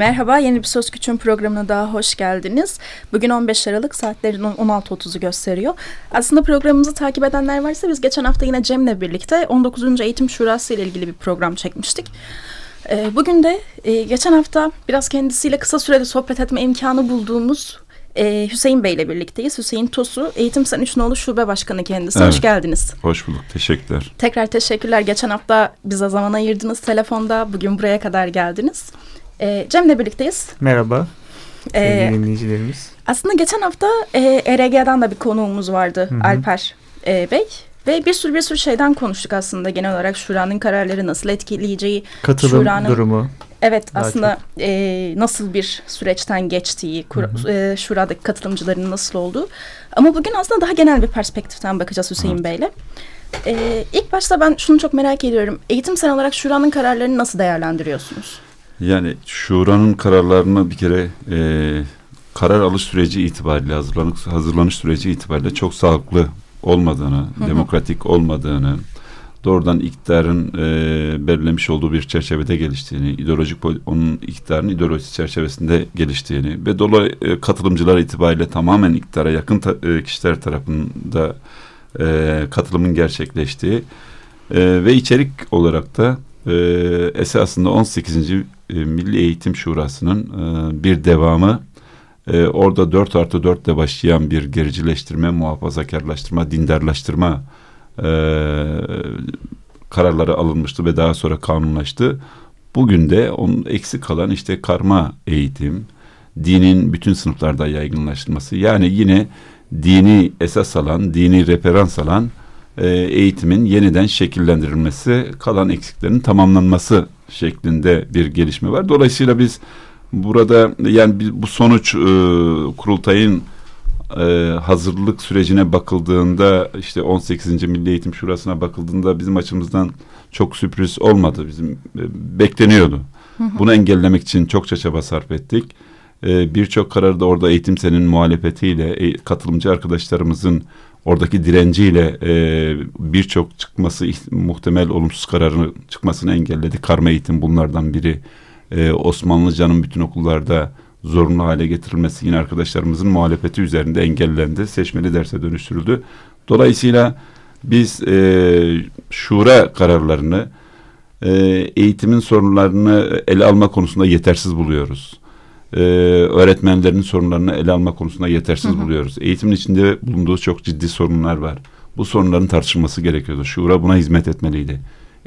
Merhaba, yeni bir Söz Küçüğün programına daha hoş geldiniz. Bugün 15 Aralık saatlerin 16.30'u gösteriyor. Aslında programımızı takip edenler varsa biz geçen hafta yine Cem'le birlikte 19. Eğitim Şurası ile ilgili bir program çekmiştik. Ee, bugün de e, geçen hafta biraz kendisiyle kısa sürede sohbet etme imkanı bulduğumuz e, Hüseyin Bey ile birlikteyiz. Hüseyin Tosu, Eğitim Sen Üçnoğlu Şube Başkanı kendisi. Evet. Hoş geldiniz. Hoş bulduk, teşekkürler. Tekrar teşekkürler. Geçen hafta bize zaman ayırdınız telefonda. Bugün buraya kadar geldiniz. E, Cem'le birlikteyiz. Merhaba. Ee, dinleyicilerimiz. Aslında geçen hafta e, ERG'den de bir konuğumuz vardı Hı -hı. Alper e, Bey. Ve bir sürü bir sürü şeyden konuştuk aslında genel olarak Şura'nın kararları nasıl etkileyeceği. Katılım Şura'nın, durumu. Evet aslında e, nasıl bir süreçten geçtiği, kur, e, Şura'daki katılımcıların nasıl olduğu. Ama bugün aslında daha genel bir perspektiften bakacağız Hüseyin Hı. Bey'le. E, ilk başta ben şunu çok merak ediyorum. Eğitim sen olarak Şura'nın kararlarını nasıl değerlendiriyorsunuz? Yani şuranın kararlarını bir kere e, karar alış süreci itibariyle hazırlanış, hazırlanış süreci itibariyle çok sağlıklı olmadığını, hı hı. demokratik olmadığını, doğrudan iktidarın e, belirlemiş olduğu bir çerçevede geliştiğini, ideolojik onun iktidarın ideolojisi çerçevesinde geliştiğini ve dolayı e, katılımcılar itibariyle tamamen iktidara yakın ta, e, kişiler tarafında e, katılımın gerçekleştiği e, ve içerik olarak da e, esasında 18. E, Milli Eğitim Şurası'nın e, bir devamı e, orada 4 artı 4 ile başlayan bir gericileştirme, muhafazakarlaştırma, dindarlaştırma kararları alınmıştı ve daha sonra kanunlaştı. Bugün de onun eksik kalan işte karma eğitim, dinin bütün sınıflarda yaygınlaştırması yani yine dini esas alan, dini referans alan eğitimin yeniden şekillendirilmesi, kalan eksiklerin tamamlanması şeklinde bir gelişme var. Dolayısıyla biz burada yani bu sonuç e, kurultayın e, hazırlık sürecine bakıldığında işte 18. Milli Eğitim Şurası'na bakıldığında bizim açımızdan çok sürpriz olmadı. Bizim e, bekleniyordu. Bunu engellemek için çokça çaba sarf ettik. E, Birçok kararı da orada eğitim senin muhalefetiyle e, katılımcı arkadaşlarımızın oradaki direnciyle e, birçok çıkması muhtemel olumsuz kararını çıkmasını engelledi. Karma eğitim bunlardan biri. E, Osmanlıcanın bütün okullarda zorunlu hale getirilmesi yine arkadaşlarımızın muhalefeti üzerinde engellendi. Seçmeli derse dönüştürüldü. Dolayısıyla biz e, şura kararlarını e, eğitimin sorunlarını ele alma konusunda yetersiz buluyoruz e, öğretmenlerin sorunlarını ele alma konusunda yetersiz hı hı. buluyoruz. Eğitimin içinde bulunduğu çok ciddi sorunlar var. Bu sorunların tartışılması gerekiyordu. Şura buna hizmet etmeliydi.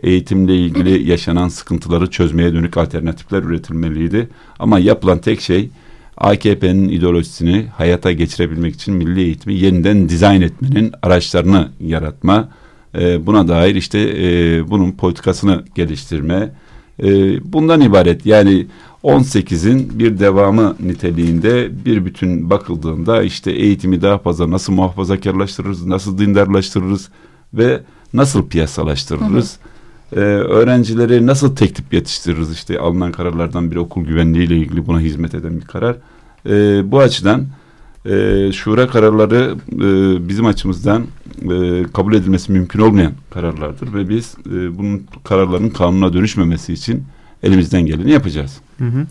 Eğitimle ilgili yaşanan sıkıntıları çözmeye dönük alternatifler üretilmeliydi. Ama yapılan tek şey AKP'nin ideolojisini hayata geçirebilmek için milli eğitimi yeniden dizayn etmenin araçlarını yaratma, e, buna dair işte e, bunun politikasını geliştirme, e, bundan ibaret. Yani 18'in bir devamı niteliğinde bir bütün bakıldığında işte eğitimi daha fazla nasıl muhafazakarlaştırırız, nasıl dindarlaştırırız ve nasıl piyasalaştırırız? Hı hı. Ee, öğrencileri nasıl tek tip yetiştiririz? İşte alınan kararlardan bir okul güvenliği ile ilgili buna hizmet eden bir karar. Ee, bu açıdan e, şura kararları e, bizim açımızdan e, kabul edilmesi mümkün olmayan kararlardır ve biz e, bunun kararların kanuna dönüşmemesi için elimizden geleni yapacağız. Hı hı.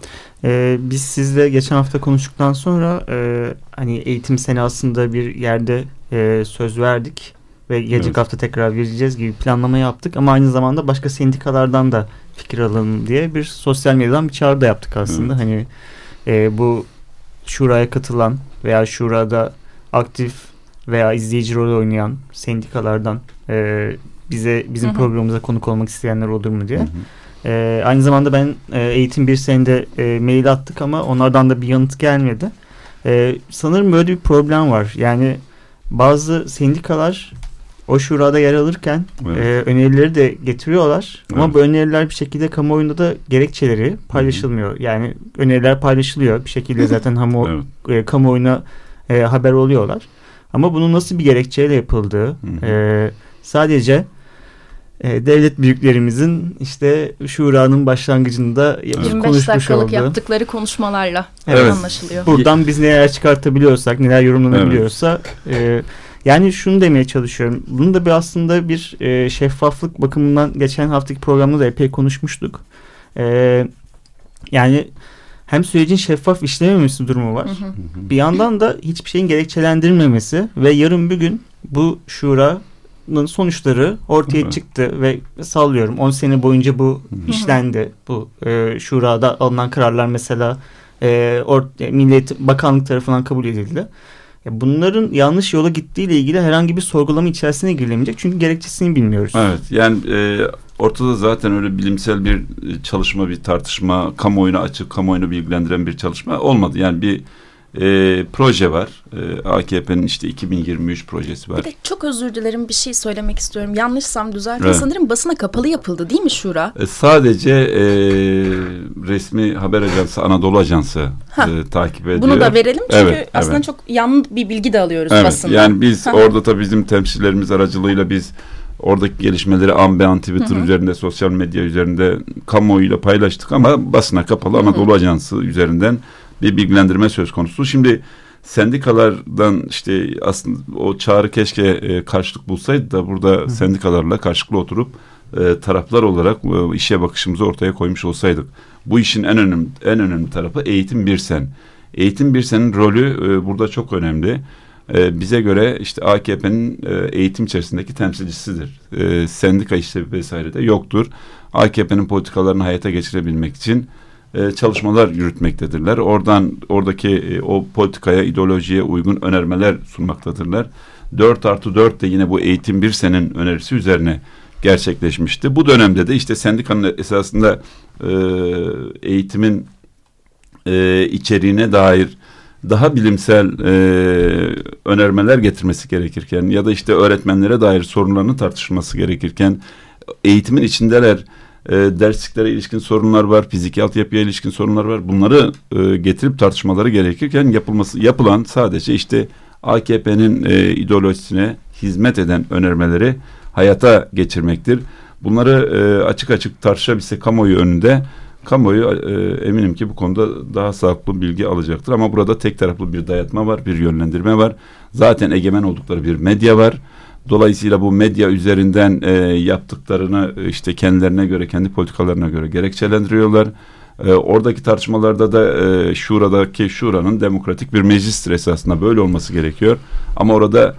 Ee, biz sizle geçen hafta konuştuktan sonra e, hani eğitim sene aslında bir yerde e, söz verdik ve gelecek evet. hafta tekrar vereceğiz gibi planlama yaptık ama aynı zamanda başka sendikalardan da fikir alalım diye bir sosyal medyadan bir çağrı da yaptık aslında. Evet. Hani e, bu şuraya katılan veya şurada aktif veya izleyici rol oynayan sendikalardan e, bize bizim hı hı. programımıza konuk olmak isteyenler olur mu diye. E, aynı zamanda ben e, eğitim bir senede e, mail attık ama onlardan da bir yanıt gelmedi. E, sanırım böyle bir problem var. Yani bazı sendikalar o şurada yer alırken Evet. e, önerileri de getiriyorlar. Ama Evet. bu öneriler bir şekilde kamuoyunda da gerekçeleri paylaşılmıyor. Yani öneriler paylaşılıyor. Bir şekilde zaten hamu, Evet. e, kamuoyuna e, haber oluyorlar. Ama bunun nasıl bir gerekçeyle yapıldığı hı. e, sadece e, devlet büyüklerimizin işte şuranın başlangıcında 25 konuşmuş dakikalık olduğu. yaptıkları konuşmalarla Evet. anlaşılıyor. Buradan biz neler çıkartabiliyorsak, neler yorumlanabiliyorsa e, yani şunu demeye çalışıyorum. Bunu da bir aslında bir e, şeffaflık bakımından geçen haftaki programda da epey konuşmuştuk. E, yani hem sürecin şeffaf işlememesi durumu var. Hı hı. Bir yandan da hiçbir şeyin gerekçelendirilmemesi ve yarın bir gün bu şuranın sonuçları ortaya Evet. çıktı ve sallıyorum 10 sene boyunca bu Hı hı. işlendi. Bu e, şurada alınan kararlar mesela e, or, e, Millet Bakanlık tarafından kabul edildi. Bunların yanlış yola gittiğiyle ilgili herhangi bir sorgulama içerisine girilemeyecek. Çünkü gerekçesini bilmiyoruz. Evet yani e, ortada zaten öyle bilimsel bir e, çalışma, bir tartışma, kamuoyuna açık, kamuoyunu bilgilendiren bir çalışma olmadı. Yani bir e, proje var. E, AKP'nin işte 2023 projesi var. Bir de çok özür dilerim bir şey söylemek istiyorum. Yanlışsam düzeltin. Evet. Sanırım basına kapalı yapıldı değil mi Şura? E, sadece e, resmi haber ajansı Anadolu Ajansı Ha. e, takip ediyor. Bunu da verelim çünkü Evet, aslında evet. çok yanlış bir bilgi de alıyoruz Evet, basından. yani biz orada tabii bizim temsilcilerimiz aracılığıyla biz oradaki gelişmeleri Ambean Twitter Hı hı. üzerinde, sosyal medya üzerinde kamuoyuyla paylaştık ama basına kapalı Anadolu Ajansı üzerinden bir bilgilendirme söz konusu. Şimdi sendikalardan işte aslında o çağrı keşke e, karşılık bulsaydı da burada sendikalarla karşılıklı oturup e, taraflar olarak e, işe bakışımızı ortaya koymuş olsaydık. Bu işin en önemli en önemli tarafı eğitim bir sen. Eğitim bir senin rolü e, burada çok önemli. E, bize göre işte AKP'nin e, eğitim içerisindeki temsilcisidir. E, sendika işte vesaire de yoktur. AKP'nin politikalarını hayata geçirebilmek için e, çalışmalar yürütmektedirler. Oradan oradaki e, o politikaya, ideolojiye uygun önermeler sunmaktadırlar. 4 artı 4 de yine bu eğitim bir senin önerisi üzerine gerçekleşmişti. Bu dönemde de işte sendikanın esasında e, eğitimin e, içeriğine dair daha bilimsel e, önermeler getirmesi gerekirken ya da işte öğretmenlere dair sorunlarını tartışılması gerekirken eğitimin içindeler e, dersliklere ilişkin sorunlar var, fiziki altyapıya ilişkin sorunlar var. Bunları e, getirip tartışmaları gerekirken yapılması yapılan sadece işte AKP'nin e, ideolojisine hizmet eden önermeleri hayata geçirmektir. Bunları e, açık açık tartışabilse kamuoyu önünde kamuoyu e, eminim ki bu konuda daha sağlıklı bilgi alacaktır. Ama burada tek taraflı bir dayatma var, bir yönlendirme var. Zaten egemen oldukları bir medya var. Dolayısıyla bu medya üzerinden e, yaptıklarını e, işte kendilerine göre, kendi politikalarına göre gerekçelendiriyorlar. E, oradaki tartışmalarda da e, şuradaki şuranın demokratik bir meclistir esasında böyle olması gerekiyor. Ama orada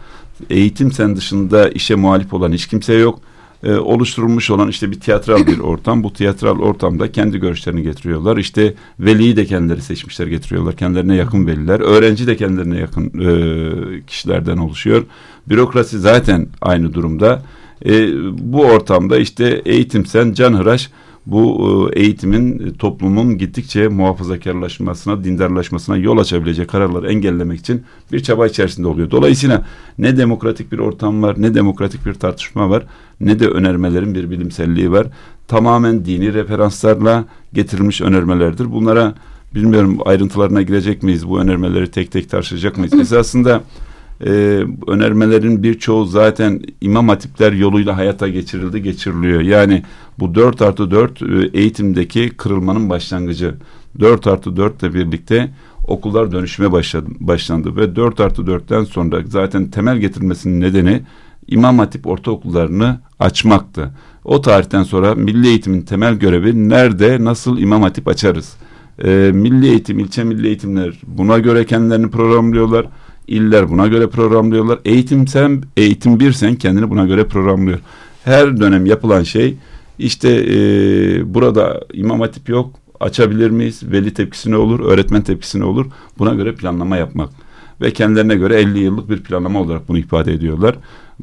eğitim sen dışında işe muhalif olan hiç kimse yok. E, oluşturulmuş olan işte bir tiyatral bir ortam. Bu tiyatral ortamda kendi görüşlerini getiriyorlar. İşte veliyi de kendileri seçmişler getiriyorlar. Kendilerine yakın veliler. Öğrenci de kendilerine yakın e, kişilerden oluşuyor. Bürokrasi zaten aynı durumda. E, bu ortamda işte eğitim sen canhıraş bu e, eğitimin e, toplumun gittikçe muhafazakarlaşmasına, dindarlaşmasına yol açabilecek kararları engellemek için bir çaba içerisinde oluyor. Dolayısıyla ne demokratik bir ortam var, ne demokratik bir tartışma var, ne de önermelerin bir bilimselliği var. Tamamen dini referanslarla getirilmiş önermelerdir. Bunlara bilmiyorum ayrıntılarına girecek miyiz? Bu önermeleri tek tek tartışacak mıyız? Esasında e, önermelerin birçoğu zaten imam hatipler yoluyla hayata geçirildi, geçiriliyor. Yani bu 4 artı 4 e, eğitimdeki kırılmanın başlangıcı. 4 artı 4 ile birlikte okullar dönüşüme başladı, başlandı ve 4 artı 4'ten sonra zaten temel getirilmesinin nedeni İmam Hatip ortaokullarını açmaktı. O tarihten sonra milli eğitimin temel görevi nerede, nasıl İmam Hatip açarız? E, milli eğitim, ilçe milli eğitimler buna göre kendilerini programlıyorlar. İller buna göre programlıyorlar. Eğitim sen, eğitim bir sen kendini buna göre programlıyor. Her dönem yapılan şey işte e, burada İmam Hatip yok açabilir miyiz? Veli tepkisi ne olur? Öğretmen tepkisi ne olur? Buna göre planlama yapmak. Ve kendilerine göre 50 yıllık bir planlama olarak bunu ifade ediyorlar.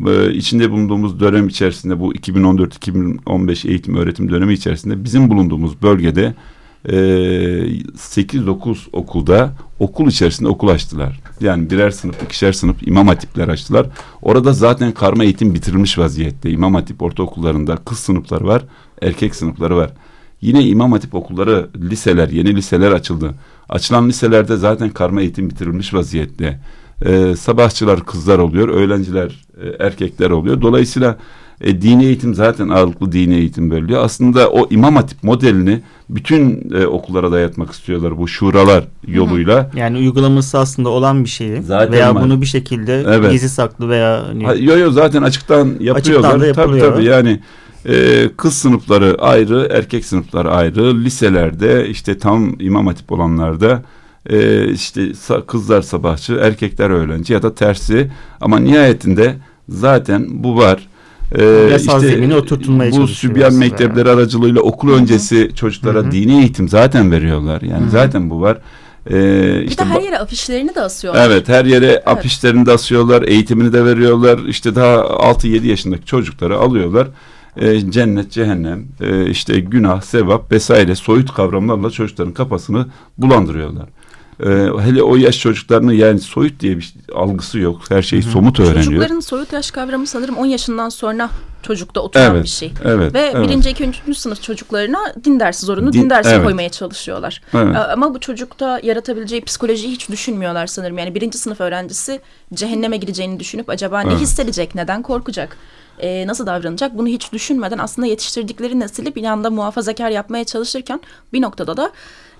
Ee, içinde bulunduğumuz dönem içerisinde bu 2014-2015 eğitim öğretim dönemi içerisinde bizim bulunduğumuz bölgede e, 8-9 okulda okul içerisinde okul açtılar. Yani birer sınıf, ikişer sınıf imam hatipler açtılar. Orada zaten karma eğitim bitirilmiş vaziyette. İmam hatip ortaokullarında kız sınıfları var, erkek sınıfları var. Yine imam hatip okulları, liseler, yeni liseler açıldı. Açılan liselerde zaten karma eğitim bitirilmiş vaziyette. Ee, sabahçılar kızlar oluyor, öğrenciler e, erkekler oluyor. Dolayısıyla e, dini eğitim zaten ağırlıklı dini eğitim veriliyor. Aslında o imam hatip modelini bütün e, okullara dayatmak istiyorlar bu şuralar yoluyla. Yani uygulaması aslında olan bir şeyi Zaten veya bunu bir şekilde Evet. gizli saklı veya hani Ha, yo yo zaten açıktan yapıyorlar. Açıktan tabii tabii yani e, kız sınıfları ayrı, erkek sınıfları ayrı. Liselerde işte tam imam hatip olanlarda e, işte kızlar sabahçı, erkekler öğrenci ya da tersi. Ama nihayetinde zaten bu var. E, Yasal zemini oturtulmaya bu sübyan mektepleri aracılığıyla okul öncesi çocuklara Hı hı. dini eğitim zaten veriyorlar. Yani Hı hı. zaten bu var. E, Bir işte de her yere afişlerini de asıyorlar. Evet her yere afişlerini de asıyorlar, eğitimini de veriyorlar. İşte daha 6-7 yaşındaki çocukları alıyorlar. Ee, cennet, cehennem, e, işte günah, sevap vesaire soyut kavramlarla çocukların kafasını bulandırıyorlar. Ee, hele o yaş çocuklarının yani soyut diye bir şey- algısı yok. Her şeyi somut öğreniyor. Çocukların soyut yaş kavramı sanırım 10 yaşından sonra çocukta oturan Evet, bir şey. Evet. Ve evet, birinci, ikinci, üçüncü sınıf çocuklarına din dersi zorunlu Din- din, dersi evet. koymaya çalışıyorlar. evet. Ee, Ama bu çocukta yaratabileceği psikolojiyi hiç düşünmüyorlar sanırım. Yani birinci sınıf öğrencisi cehenneme gireceğini düşünüp acaba ne Evet. hissedecek, neden korkacak, e, nasıl davranacak bunu hiç düşünmeden aslında yetiştirdikleri nesili bir anda muhafazakar yapmaya çalışırken bir noktada da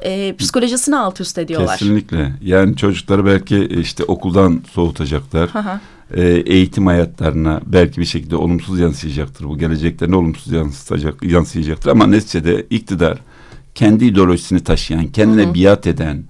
e, psikolojisini alt üst ediyorlar. Kesinlikle. Yani çocukları belki işte okuldan soğutacaklar. Hı hı. e, eğitim hayatlarına belki bir şekilde olumsuz yansıyacaktır. Bu geleceklerine olumsuz yansıtacak, yansıyacaktır. Ama neticede iktidar kendi ideolojisini taşıyan, kendine Hı hı. biat eden,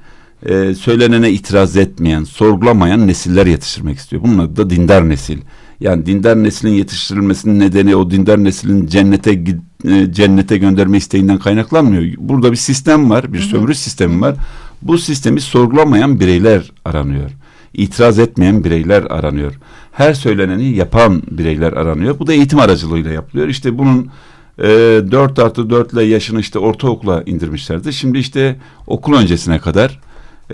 e, söylenene itiraz etmeyen, sorgulamayan nesiller yetiştirmek istiyor. Bunun adı da dindar nesil. Yani dindar neslin yetiştirilmesinin nedeni o dindar neslin cennete gid- e, cennete gönderme isteğinden kaynaklanmıyor. Burada bir sistem var, bir sömürü sistemi var. Bu sistemi sorgulamayan bireyler aranıyor. İtiraz etmeyen bireyler aranıyor. Her söyleneni yapan bireyler aranıyor. Bu da eğitim aracılığıyla yapılıyor. İşte bunun e, 4 artı 4 ile yaşını işte ortaokula indirmişlerdi. Şimdi işte okul öncesine kadar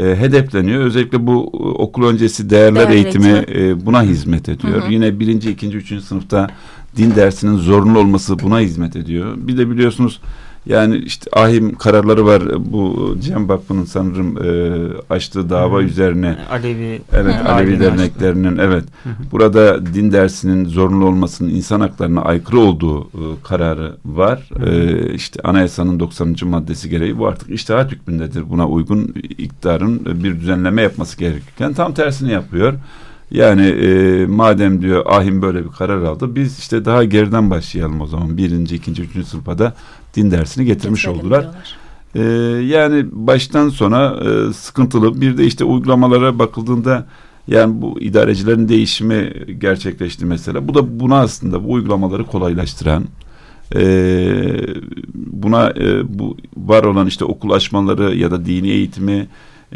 e, hedefleniyor. Özellikle bu e, okul öncesi değerler Değer eğitimi eğitimi. e, buna hizmet ediyor. Hı hı. Yine birinci, ikinci, üçüncü sınıfta din dersinin zorunlu olması buna hizmet ediyor. Bir de biliyorsunuz yani işte ahim kararları var. Bu Cem Vakfı'nın sanırım e, açtığı dava hı. üzerine Alevi Evet Hı. Alevi derneklerinin evet Hı hı. burada din dersinin zorunlu olmasının insan haklarına aykırı olduğu e, kararı var. Hı hı. E, işte anayasanın 90. maddesi gereği bu artık iştihat hükmündedir. Buna uygun iktidarın bir düzenleme yapması gerekirken tam tersini yapıyor. Yani e, madem diyor ahim böyle bir karar aldı biz işte daha geriden başlayalım o zaman birinci, ikinci, üçüncü sınıfa da din dersini getirmiş Getirelim oldular. diyorlar. Ee, yani baştan sona e, sıkıntılı. Bir de işte uygulamalara bakıldığında yani bu idarecilerin değişimi gerçekleşti mesela. Bu da buna aslında bu uygulamaları kolaylaştıran e, buna e, bu var olan işte okul açmaları ya da dini eğitimi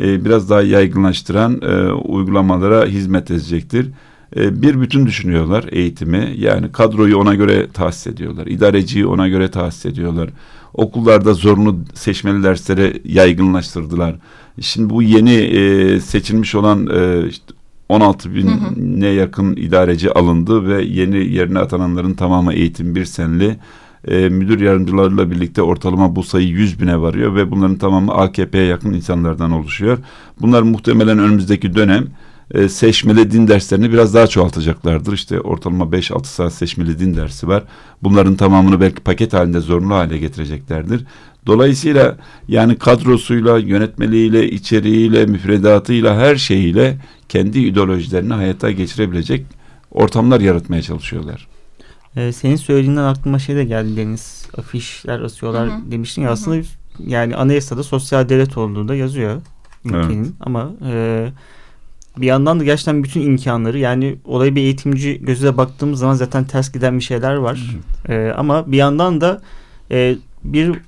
e, biraz daha yaygınlaştıran e, uygulamalara hizmet edecektir. E, bir bütün düşünüyorlar eğitimi. Yani kadroyu ona göre tahsis ediyorlar. İdareciyi ona göre tahsis ediyorlar. Okullarda zorunlu seçmeli dersleri yaygınlaştırdılar. Şimdi bu yeni e, seçilmiş olan e, işte 16 bine yakın idareci alındı ve yeni yerine atananların tamamı eğitim bir senli. E, müdür yardımcılarıyla birlikte ortalama bu sayı 100 bine varıyor ve bunların tamamı AKP'ye yakın insanlardan oluşuyor. Bunlar muhtemelen önümüzdeki dönem e, seçmeli din derslerini biraz daha çoğaltacaklardır. İşte ortalama 5-6 saat seçmeli din dersi var. Bunların tamamını belki paket halinde zorunlu hale getireceklerdir. Dolayısıyla yani kadrosuyla, yönetmeliğiyle, içeriğiyle, müfredatıyla, her şeyiyle kendi ideolojilerini hayata geçirebilecek ortamlar yaratmaya çalışıyorlar. Ee, senin söylediğinden aklıma şey de geldi Deniz. Afişler asıyorlar Hı hı. demiştin ya aslında yani anayasada sosyal devlet olduğu da yazıyor ülkenin ama e, bir yandan da gerçekten bütün imkanları yani olaya bir eğitimci gözüyle baktığımız zaman zaten ters giden bir şeyler var. E, ama bir yandan da e, bir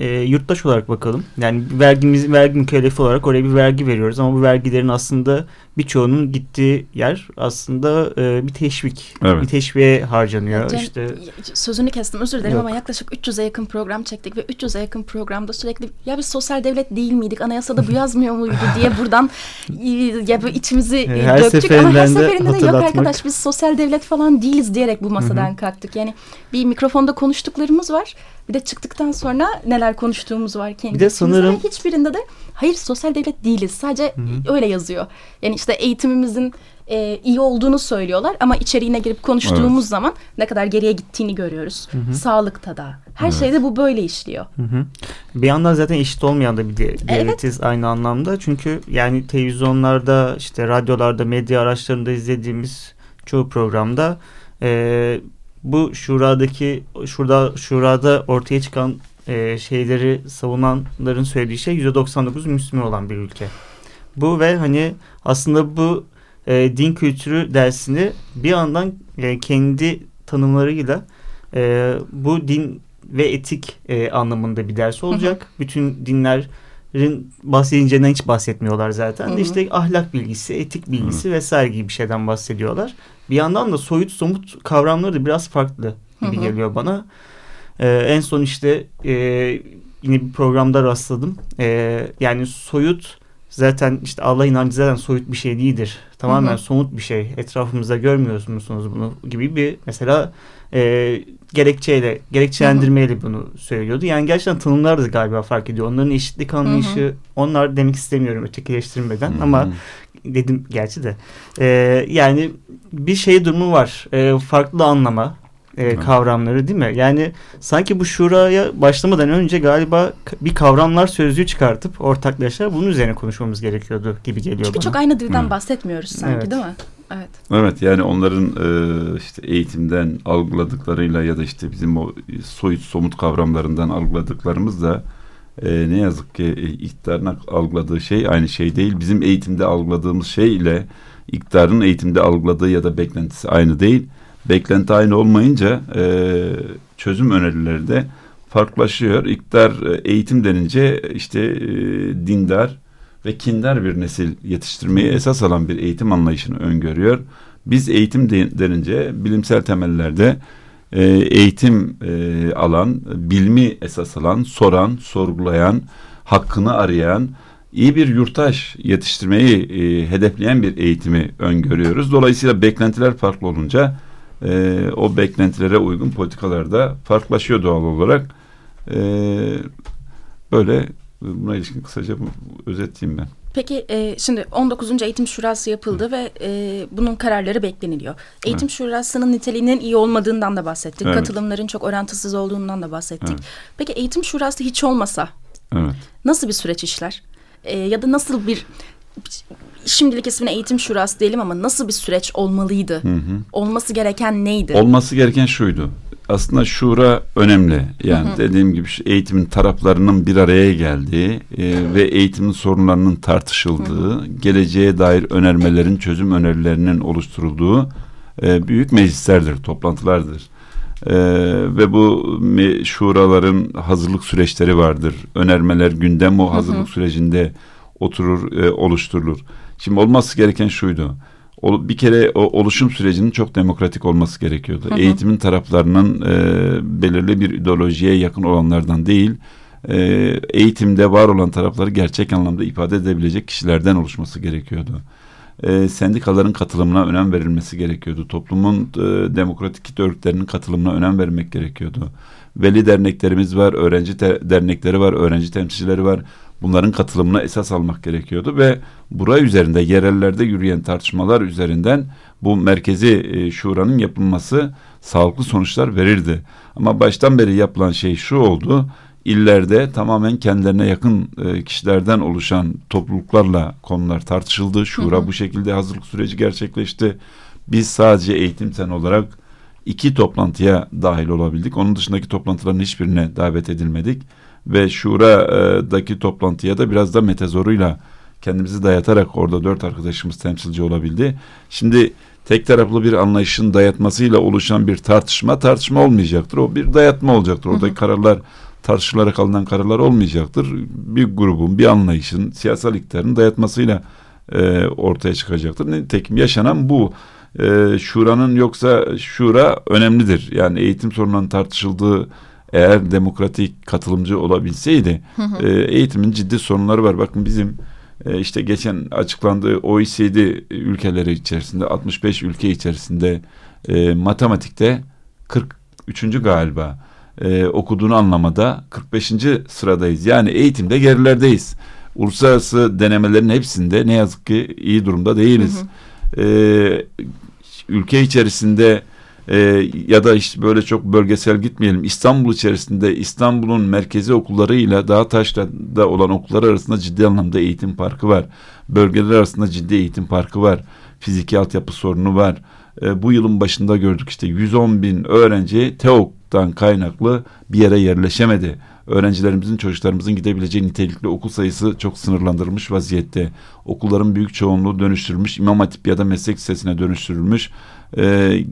e, yurttaş olarak bakalım. Yani vergimiz vergi mükellefi olarak oraya bir vergi veriyoruz ama bu vergilerin aslında birçoğunun gittiği yer aslında e, bir teşvik. Evet. Bir teşviğe harcanıyor. Cem, işte sözünü kestim özür dilerim Yok. ama yaklaşık 300'e yakın program çektik ve 300'e yakın programda sürekli ya biz sosyal devlet değil miydik anayasada bu yazmıyor muydu diye buradan e, ya bu içimizi e, Her döktük ama her seferinde de yok arkadaş biz sosyal devlet falan değiliz diyerek bu masadan kalktık. Yani bir mikrofonda konuştuklarımız var bir de çıktıktan sonra neler konuştuğumuz var kendi Bir de sanırım- hiçbirinde de hayır sosyal devlet değiliz sadece öyle yazıyor. Yani işte eğitimimizin e, iyi olduğunu söylüyorlar ama içeriğine girip konuştuğumuz zaman ne kadar geriye gittiğini görüyoruz. Sağlıkta da. Her şeyde bu böyle işliyor. Hı hı. Bir yandan zaten eşit olmayan da bir de- devletiz aynı anlamda. Çünkü yani televizyonlarda, işte radyolarda, medya araçlarında izlediğimiz çoğu programda e, bu şuradaki şurada şurada ortaya çıkan e, şeyleri savunanların söylediği şey %99 Müslüman olan bir ülke. Bu ve hani aslında bu e, din kültürü dersini bir yandan e, kendi tanımlarıyla e, bu din ve etik e, anlamında bir ders olacak. Bütün dinlerin bahsedileceğinden hiç bahsetmiyorlar zaten. Hı hı. İşte ahlak bilgisi, etik bilgisi vesaire gibi bir şeyden bahsediyorlar. Bir yandan da soyut somut kavramları da biraz farklı gibi Hı hı. geliyor bana. E, en son işte e, yine bir programda rastladım. E, yani soyut zaten işte Allah inancı zaten soyut bir şey değildir. Tamamen Hı hı. somut bir şey. Etrafımızda görmüyor musunuz bunu gibi bir mesela e, gerekçeyle, gerekçelendirmeyle bunu söylüyordu. Yani gerçekten tanımlar da galiba fark ediyor. Onların eşitlik anlayışı, onlar demek istemiyorum ötekileştirmeden Hı hı. ama dedim gerçi de. E, yani bir şey durumu var. E, farklı anlama e, kavramları değil mi? Yani sanki bu şuraya başlamadan önce galiba bir kavramlar sözlüğü çıkartıp ortaklaşa bunun üzerine konuşmamız gerekiyordu gibi geliyor Çünkü bana. çok aynı dilden Evet. bahsetmiyoruz sanki Evet. değil mi? Evet. Evet yani onların e, işte eğitimden algıladıklarıyla ya da işte bizim o soyut somut kavramlarından algıladıklarımız da e, ne yazık ki e, iktidarın algıladığı şey aynı şey değil. Bizim eğitimde algıladığımız şey ile iktidarın eğitimde algıladığı ya da beklentisi aynı değil. Beklenti aynı olmayınca e, çözüm önerileri de farklılaşıyor. İktidar e, eğitim denince işte e, dindar ve kindar bir nesil yetiştirmeyi esas alan bir eğitim anlayışını öngörüyor. Biz eğitim de- denince bilimsel temellerde e, eğitim e, alan, bilmi esas alan, soran, sorgulayan, hakkını arayan, iyi bir yurttaş yetiştirmeyi e, hedefleyen bir eğitimi öngörüyoruz. Dolayısıyla beklentiler farklı olunca e, o beklentilere uygun politikalarda farklılaşıyor doğal olarak. E, böyle buna ilişkin kısaca özetleyeyim ben. Peki e, şimdi 19. Eğitim Şurası yapıldı ve e, bunun kararları bekleniliyor. Eğitim Şurası'nın niteliğinin iyi olmadığından da bahsettik. Evet. Katılımların çok orantısız olduğundan da bahsettik. Evet. Peki Eğitim Şurası hiç olmasa Evet. nasıl bir süreç işler? E, ya da nasıl bir şimdilik ismine Eğitim Şurası diyelim ama nasıl bir süreç olmalıydı? Hı hı. Olması gereken neydi? Olması gereken şuydu. Aslında şura önemli. Yani dediğim gibi eğitimin taraflarının bir araya geldiği e, ve eğitimin sorunlarının tartışıldığı, geleceğe dair önermelerin, çözüm önerilerinin oluşturulduğu e, büyük meclislerdir, toplantılardır. E, ve bu şuraların hazırlık süreçleri vardır. Önermeler gündem o hazırlık sürecinde oturur, e, oluşturulur. Şimdi olması gereken şuydu. Bir kere o oluşum sürecinin çok demokratik olması gerekiyordu. Eğitimin taraflarının e, belirli bir ideolojiye yakın olanlardan değil, e, eğitimde var olan tarafları gerçek anlamda ifade edebilecek kişilerden oluşması gerekiyordu. E, sendikaların katılımına önem verilmesi gerekiyordu. Toplumun e, demokratik kitle örgütlerinin katılımına önem vermek gerekiyordu. Veli derneklerimiz var, öğrenci dernekleri var, öğrenci temsilcileri var. Bunların katılımına esas almak gerekiyordu ve buraya üzerinde yerellerde yürüyen tartışmalar üzerinden bu merkezi e, şuranın yapılması sağlıklı sonuçlar verirdi. Ama baştan beri yapılan şey şu oldu. İllerde tamamen kendilerine yakın e, kişilerden oluşan topluluklarla konular tartışıldı. Şura bu şekilde hazırlık süreci gerçekleşti. Biz sadece eğitim sen olarak iki toplantıya dahil olabildik. Onun dışındaki toplantıların hiçbirine davet edilmedik. Ve Şura'daki toplantıya da biraz da metezoruyla kendimizi dayatarak orada dört arkadaşımız temsilci olabildi. Şimdi tek taraflı bir anlayışın dayatmasıyla oluşan bir tartışma tartışma olmayacaktır. O bir dayatma olacaktır. Oradaki kararlar tartışılarak alınan kararlar olmayacaktır. Bir grubun, bir anlayışın, siyasal iktidarın dayatmasıyla e, ortaya çıkacaktır. Nitekim yaşanan bu. E, şuranın yoksa şura önemlidir. Yani eğitim sorunlarının tartışıldığı eğer demokratik katılımcı olabilseydi E, eğitimin ciddi sorunları var. Bakın bizim e, işte geçen açıklandığı OECD ülkeleri içerisinde 65 ülke içerisinde e, matematikte 43. galiba e, okuduğunu anlamada 45. sıradayız. Yani eğitimde gerilerdeyiz. Uluslararası denemelerin hepsinde ne yazık ki iyi durumda değiliz. Hı hı. E, ülke içerisinde e, ya da işte böyle çok bölgesel gitmeyelim. İstanbul içerisinde İstanbul'un merkezi okullarıyla Dağtaş'ta olan okullar arasında ciddi anlamda eğitim farkı var. Bölgeler arasında ciddi eğitim farkı var. Fiziki altyapı sorunu var. E, bu yılın başında gördük işte 110 bin öğrenci TEOK'tan kaynaklı bir yere yerleşemedi öğrencilerimizin, çocuklarımızın gidebileceği nitelikli okul sayısı çok sınırlandırılmış vaziyette. Okulların büyük çoğunluğu dönüştürülmüş, İmam Hatip ya da meslek lisesine dönüştürülmüş. E,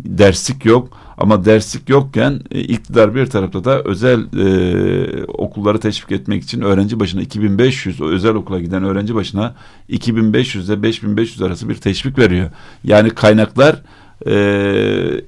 derslik yok ama derslik yokken e, iktidar bir tarafta da özel e, okulları teşvik etmek için öğrenci başına 2500 o özel okula giden öğrenci başına 2500 ile 5500 arası bir teşvik veriyor. Yani kaynaklar e,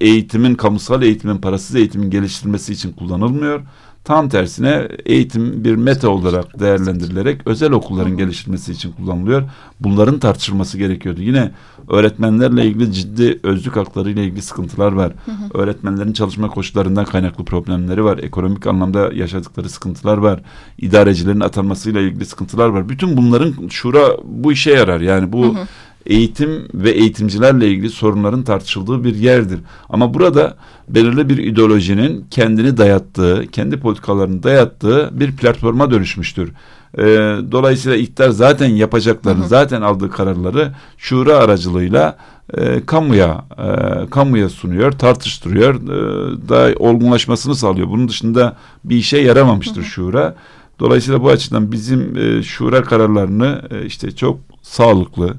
eğitimin, kamusal eğitimin, parasız eğitimin geliştirilmesi için kullanılmıyor. Tam tersine eğitim bir meta olarak değerlendirilerek özel okulların geliştirilmesi için kullanılıyor. Bunların tartışılması gerekiyordu. Yine öğretmenlerle ilgili ciddi özlük hakları ile ilgili sıkıntılar var. Hı hı. Öğretmenlerin çalışma koşullarından kaynaklı problemleri var. Ekonomik anlamda yaşadıkları sıkıntılar var. İdarecilerin atanmasıyla ilgili sıkıntılar var. Bütün bunların şura bu işe yarar. Yani bu hı hı eğitim ve eğitimcilerle ilgili sorunların tartışıldığı bir yerdir. Ama burada belirli bir ideolojinin kendini dayattığı, kendi politikalarını dayattığı bir platforma dönüşmüştür. E, dolayısıyla iktidar zaten yapacaklarını, hı hı. zaten aldığı kararları şura aracılığıyla e, kamuya e, kamuya sunuyor, tartıştırıyor, e, daha olgunlaşmasını sağlıyor. Bunun dışında bir işe yaramamıştır hı hı. şura. Dolayısıyla bu açıdan bizim e, şura kararlarını e, işte çok sağlıklı,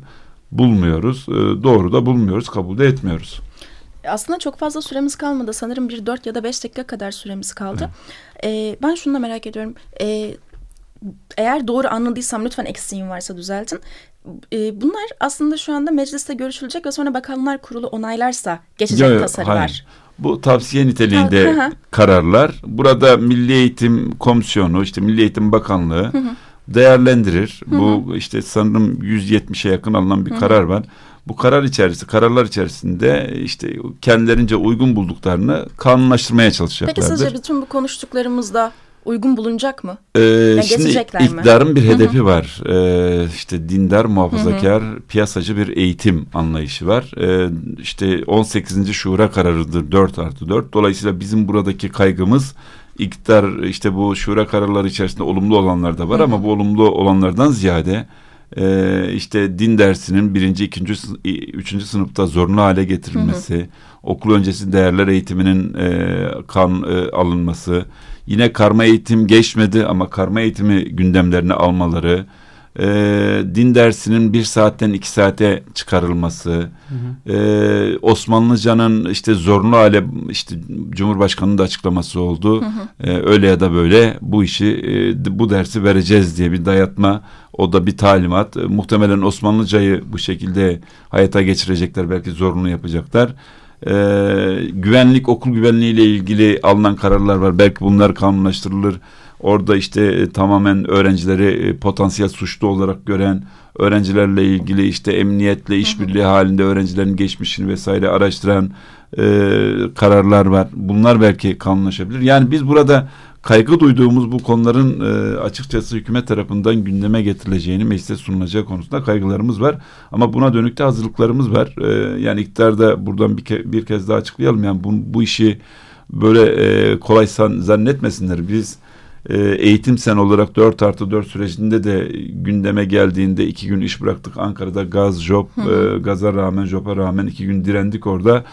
bulmuyoruz. E, doğru da bulmuyoruz, kabul de etmiyoruz. Aslında çok fazla süremiz kalmadı. Sanırım bir dört ya da beş dakika kadar süremiz kaldı. Evet. E, ben şunu da merak ediyorum. E, eğer doğru anladıysam lütfen eksiğim varsa düzeltin. E, bunlar aslında şu anda mecliste görüşülecek ve sonra bakanlar kurulu onaylarsa geçecek yo, yo, tasarılar. Hayır. Bu tavsiye niteliğinde kararlar. Burada Milli Eğitim Komisyonu, işte Milli Eğitim Bakanlığı... Hı hı değerlendirir. Hı hı. Bu işte sanırım 170'e yakın alınan bir hı hı. karar var. Bu karar içerisinde, kararlar içerisinde işte kendilerince uygun bulduklarını kanunlaştırmaya çalışacaklardır. Peki sizce bütün bu konuştuklarımızda uygun bulunacak mı? Ee, yani şimdi iktidarın bir hedefi Hı-hı. var. Ee, işte dindar, muhafazakar, Hı-hı. piyasacı bir eğitim anlayışı var. Ee, işte 18. şura kararıdır 4 artı 4. Dolayısıyla bizim buradaki kaygımız iktidar işte bu şura kararları içerisinde olumlu olanlar da var Hı. ama bu olumlu olanlardan ziyade e, işte din dersinin birinci, ikinci, üçüncü sınıfta zorunlu hale getirilmesi, hı hı. okul öncesi değerler eğitiminin e, kan e, alınması, yine karma eğitim geçmedi ama karma eğitimi gündemlerine almaları, e, din dersinin bir saatten iki saate çıkarılması, hı hı. E, Osmanlıcanın işte zorunlu hale işte Cumhurbaşkanı'nın da açıklaması oldu. Hı hı. E, öyle ya da böyle bu işi e, bu dersi vereceğiz diye bir dayatma. O da bir talimat. E, muhtemelen Osmanlıcayı bu şekilde hayata geçirecekler. Belki zorunlu yapacaklar. E, güvenlik, okul güvenliği ile ilgili alınan kararlar var. Belki bunlar kanunlaştırılır Orada işte e, tamamen öğrencileri e, potansiyel suçlu olarak gören öğrencilerle ilgili işte emniyetle işbirliği halinde öğrencilerin geçmişini vesaire araştıran e, kararlar var. Bunlar belki kanunlaşabilir. Yani biz burada kaygı duyduğumuz bu konuların e, açıkçası hükümet tarafından gündeme getirileceğini meclise sunulacağı konusunda kaygılarımız var. Ama buna dönük de hazırlıklarımız var. E, yani iktidar da buradan bir, ke bir kez daha açıklayalım. Yani bu, bu işi böyle e, kolay zannetmesinler. Biz eğitim sen olarak 4 artı 4 sürecinde de gündeme geldiğinde iki gün iş bıraktık. Ankara'da gaz job e, gaza rağmen joba rağmen iki gün direndik orada.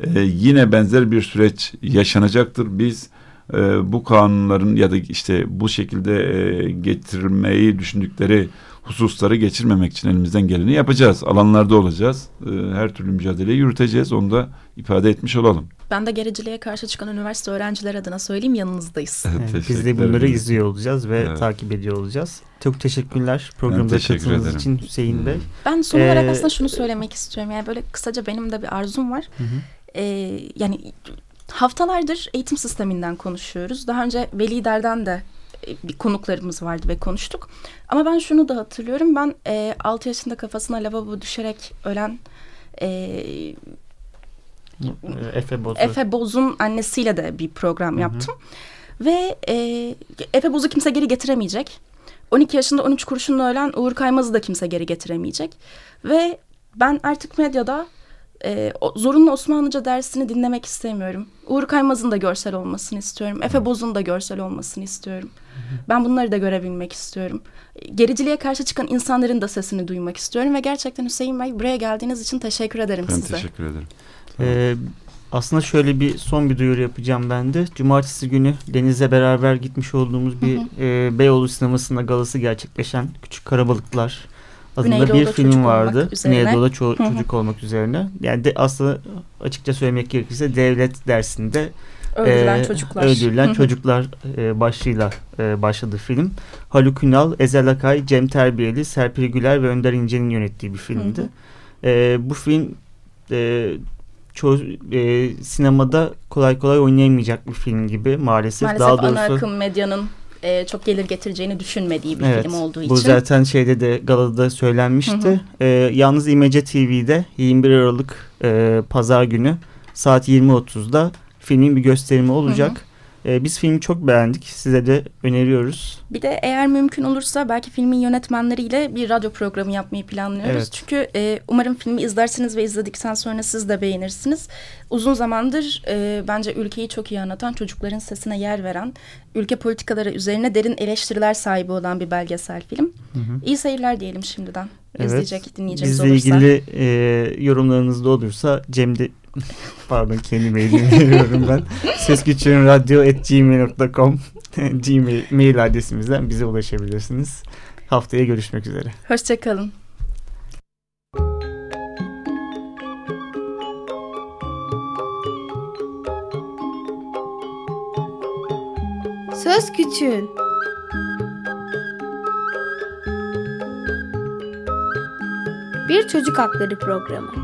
E, yine benzer bir süreç yaşanacaktır. Biz e, bu kanunların ya da işte bu şekilde e, getirilmeyi düşündükleri hususları geçirmemek için elimizden geleni yapacağız alanlarda olacağız e, her türlü mücadeleyi yürüteceğiz onu da ifade etmiş olalım. Ben de gericiliğe karşı çıkan üniversite öğrenciler adına söyleyeyim yanınızdayız. Evet, biz de bunları izliyor olacağız ve Evet. takip ediyor olacağız. Çok teşekkürler programda teşekkür katıldığınız ederim. için Hüseyin Hmm. Bey. Ben son olarak Ee, aslında şunu söylemek istiyorum. Yani böyle kısaca benim de bir arzum var. Hı hı. Ee, yani haftalardır eğitim sisteminden konuşuyoruz. Daha önce Velider'den de e, bir konuklarımız vardı ve konuştuk. Ama ben şunu da hatırlıyorum. Ben e, 6 yaşında kafasına lavabo düşerek ölen e, Efe Bozu. Efe Boz'un annesiyle de bir program yaptım. Ve e, Efe Boz'u kimse geri getiremeyecek. 12 yaşında 13 kurşunla ölen Uğur Kaymaz'ı da kimse geri getiremeyecek. Ve ben artık medyada e, zorunlu Osmanlıca dersini dinlemek istemiyorum. Uğur Kaymaz'ın da görsel olmasını istiyorum. Efe Boz'un da görsel olmasını istiyorum. Ben bunları da görebilmek istiyorum. Gericiliğe karşı çıkan insanların da sesini duymak istiyorum. Ve gerçekten Hüseyin Bey buraya geldiğiniz için teşekkür ederim Ben size. teşekkür ederim. Ee, aslında şöyle bir son bir duyuru yapacağım ben de. Cumartesi günü Deniz'le beraber gitmiş olduğumuz bir e, Beyoğlu sinemasında galası gerçekleşen Küçük Karabalıklar adında Güneydoğu'da bir film vardı. Güneydoğu'da ço- çocuk olmak üzerine. Yani de aslında açıkça söylemek gerekirse devlet dersinde Öldürülen e, çocuklar. Öldürülen çocuklar e, başlığıyla e, başladı film. Haluk Ünal, Ezel Akay, Cem Terbiyeli, Serpil Güler ve Önder İnce'nin yönettiği bir filmdi. Hı hı. E, bu film e, çoğu e, sinemada kolay kolay oynayamayacak bir film gibi maalesef. Maalesef Daha ana doğrusu akım medyanın e, çok gelir getireceğini düşünmediği bir Evet, film olduğu bu için. zaten şeyde de galada söylenmişti. Hı hı. E, yalnız İmece TV'de 21 Aralık e, Pazar günü saat 20.30'da filmin bir gösterimi olacak. E, biz filmi çok beğendik. Size de öneriyoruz. Bir de eğer mümkün olursa belki filmin yönetmenleriyle bir radyo programı yapmayı planlıyoruz. Evet. Çünkü e, umarım filmi izlersiniz ve izledikten sonra siz de beğenirsiniz. Uzun zamandır e, bence ülkeyi çok iyi anlatan, çocukların sesine yer veren, ülke politikaları üzerine derin eleştiriler sahibi olan bir belgesel film. Hı hı. İyi seyirler diyelim şimdiden. Evet. İzleyecek, dinleyeceğiz Bizle olursa. ilgili e, yorumlarınız da olursa Cem de pardon kendi mailimi veriyorum ben. Sesküçürünradyo.gmail.com Gmail mail adresimizden bize ulaşabilirsiniz. Haftaya görüşmek üzere. Hoşçakalın. Söz Küçüğün Bir Çocuk Hakları Programı